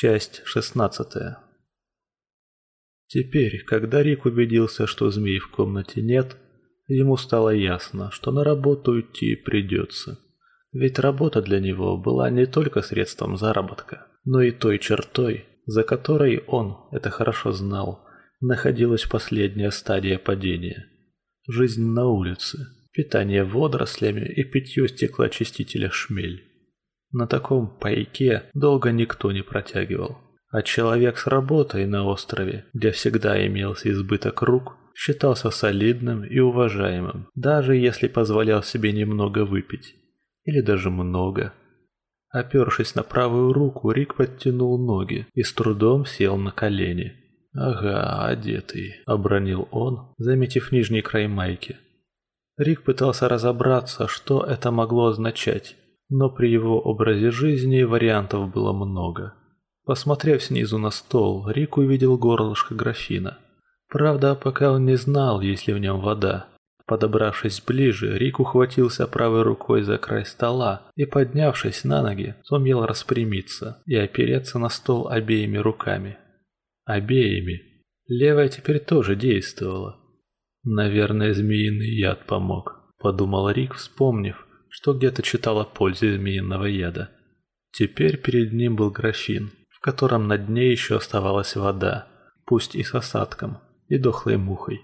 Часть шестнадцатая. Теперь, когда Рик убедился, что змей в комнате нет, ему стало ясно, что на работу идти придется. Ведь работа для него была не только средством заработка, но и той чертой, за которой он, это хорошо знал, находилась последняя стадия падения. Жизнь на улице, питание водорослями и питье стеклоочистителя шмель. На таком пайке долго никто не протягивал. А человек с работой на острове, где всегда имелся избыток рук, считался солидным и уважаемым, даже если позволял себе немного выпить. Или даже много. Опершись на правую руку, Рик подтянул ноги и с трудом сел на колени. «Ага, одетый», — обронил он, заметив нижний край майки. Рик пытался разобраться, что это могло означать но при его образе жизни вариантов было много. Посмотрев снизу на стол, Рик увидел горлышко графина. Правда, пока он не знал, есть ли в нем вода. Подобравшись ближе, Рик ухватился правой рукой за край стола и, поднявшись на ноги, сумел распрямиться и опереться на стол обеими руками. Обеими. Левая теперь тоже действовала. Наверное, змеиный яд помог, подумал Рик, вспомнив, что где-то читал о пользе змеиного яда. Теперь перед ним был графин, в котором на дне еще оставалась вода, пусть и с осадком, и дохлой мухой.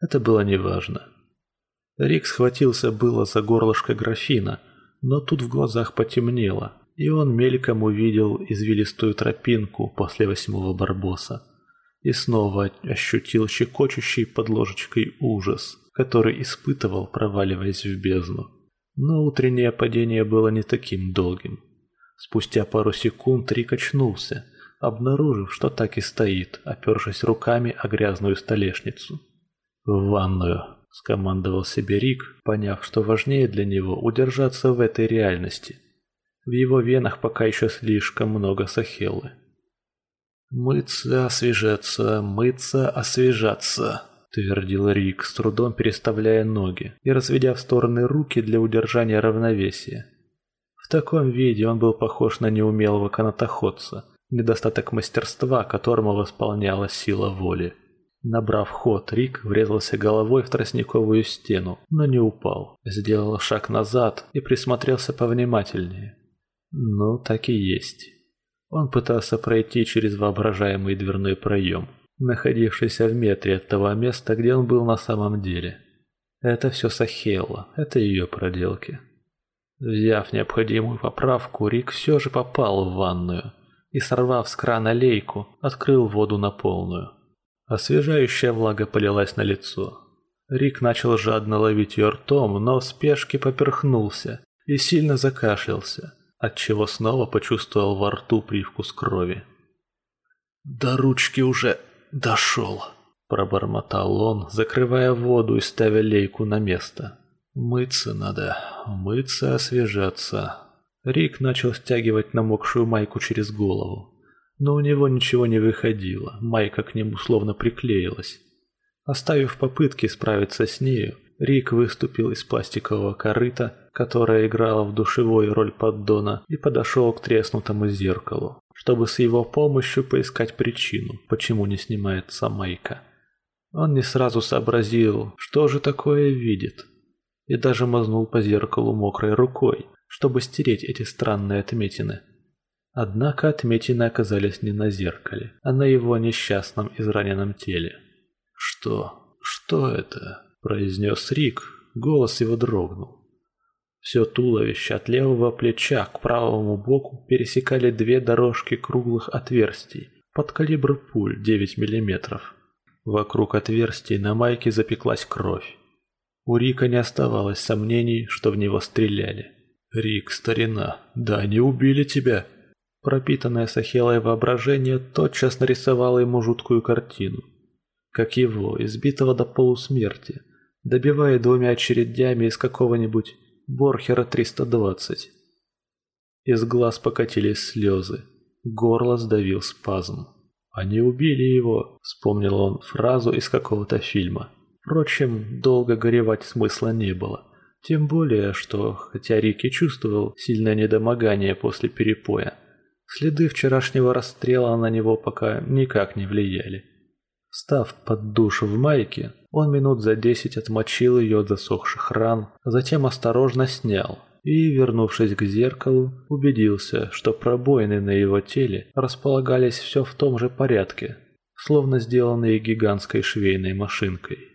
Это было неважно. Рик схватился было за горлышко графина, но тут в глазах потемнело, и он мельком увидел извилистую тропинку после восьмого барбоса и снова ощутил щекочущий под ложечкой ужас, который испытывал, проваливаясь в бездну. Но утреннее падение было не таким долгим. Спустя пару секунд Рик очнулся, обнаружив, что так и стоит, опершись руками о грязную столешницу. «В ванную», — скомандовал себе Рик, поняв, что важнее для него удержаться в этой реальности. В его венах пока еще слишком много сахеллы. «Мыться, освежаться, мыться, освежаться», твердил Рик, с трудом переставляя ноги и разведя в стороны руки для удержания равновесия. В таком виде он был похож на неумелого канатоходца, недостаток мастерства, которому восполняла сила воли. Набрав ход, Рик врезался головой в тростниковую стену, но не упал. Сделал шаг назад и присмотрелся повнимательнее. Ну, так и есть. Он пытался пройти через воображаемый дверной проем находившийся в метре от того места, где он был на самом деле. Это все Сахелла, это ее проделки. Взяв необходимую поправку, Рик все же попал в ванную и, сорвав с крана лейку, открыл воду на полную. Освежающая влага полилась на лицо. Рик начал жадно ловить ее ртом, но в спешке поперхнулся и сильно закашлялся, отчего снова почувствовал во рту привкус крови. «Да ручки уже «Дошел», – пробормотал он, закрывая воду и ставя лейку на место. «Мыться надо, мыться, освежаться». Рик начал стягивать намокшую майку через голову. Но у него ничего не выходило, майка к нему словно приклеилась. Оставив попытки справиться с нею, Рик выступил из пластикового корыта, которое играло в душевой роль поддона, и подошел к треснутому зеркалу чтобы с его помощью поискать причину, почему не снимается майка. Он не сразу сообразил, что же такое видит, и даже мазнул по зеркалу мокрой рукой, чтобы стереть эти странные отметины. Однако отметины оказались не на зеркале, а на его несчастном израненном теле. «Что? Что это?» – произнес Рик, голос его дрогнул. Все туловище от левого плеча к правому боку пересекали две дорожки круглых отверстий под калибр пуль 9 мм. Вокруг отверстий на майке запеклась кровь. У Рика не оставалось сомнений, что в него стреляли. «Рик, старина, да они убили тебя!» Пропитанное сахелой воображение тотчас нарисовало ему жуткую картину. Как его, избитого до полусмерти, добивая двумя очередями из какого-нибудь Борхера 320. Из глаз покатились слезы. Горло сдавил спазм. «Они убили его», — вспомнил он фразу из какого-то фильма. Впрочем, долго горевать смысла не было. Тем более, что, хотя Рик и чувствовал сильное недомогание после перепоя, Следы вчерашнего расстрела на него пока никак не влияли. Став под душ в майке, он минут за десять отмочил ее от засохших ран, затем осторожно снял и, вернувшись к зеркалу, убедился, что пробоины на его теле располагались все в том же порядке, словно сделанные гигантской швейной машинкой.